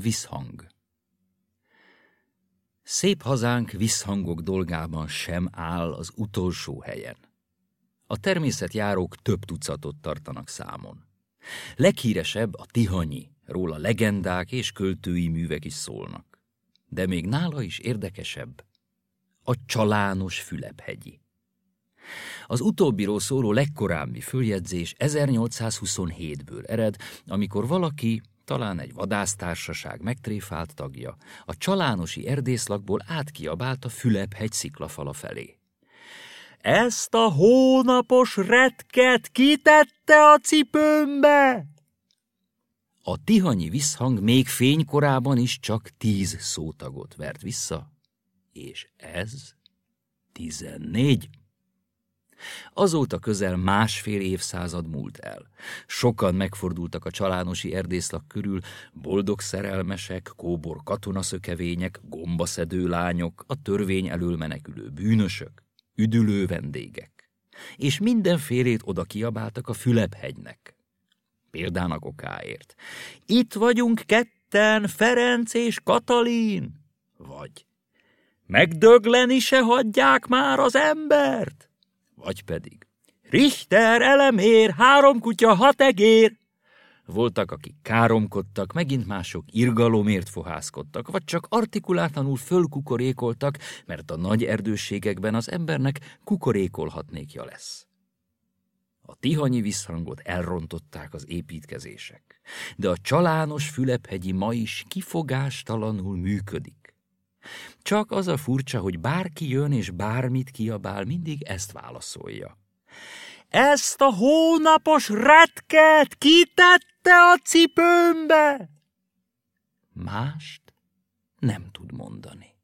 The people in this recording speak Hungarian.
Visszhang Szép hazánk visszhangok dolgában sem áll az utolsó helyen. A természetjárók több tucatot tartanak számon. Leghíresebb a Tihanyi, róla legendák és költői művek is szólnak. De még nála is érdekesebb a csalános Fülep-hegyi. Az utóbbiról szóló legkorábbi följegyzés 1827-ből ered, amikor valaki, talán egy vadásztársaság megtréfált tagja, a csalánosi erdészlakból átkiabált a Fülep-hegy sziklafala felé. Ezt a hónapos retket kitette a cipőmbe! A tihanyi visszhang még fénykorában is csak tíz szótagot vert vissza, és ez tizennégy. Azóta közel másfél évszázad múlt el. Sokan megfordultak a csalánosi erdészlak körül, boldog szerelmesek, kóbor katonaszökevények, gombaszedő lányok, a törvény elől menekülő bűnösök, üdülő vendégek. És mindenfélét oda kiabáltak a Fülep-hegynek. Példának okáért. Itt vagyunk ketten, Ferenc és Katalin! Vagy megdögleni se hagyják már az embert! Vagy pedig Richter, elemér, három kutya, hat egér! Voltak, akik káromkodtak, megint mások irgalomért fohászkodtak, vagy csak artikulátlanul fölkukorékoltak, mert a nagy erdőségekben az embernek kukorékolhatnékja lesz. A tihanyi visszhangot elrontották az építkezések, de a csalános Fülep-hegyi ma is kifogástalanul működik. Csak az a furcsa, hogy bárki jön és bármit kiabál, mindig ezt válaszolja. Ezt a hónapos retket kitette a cipőmbe! Mást nem tud mondani.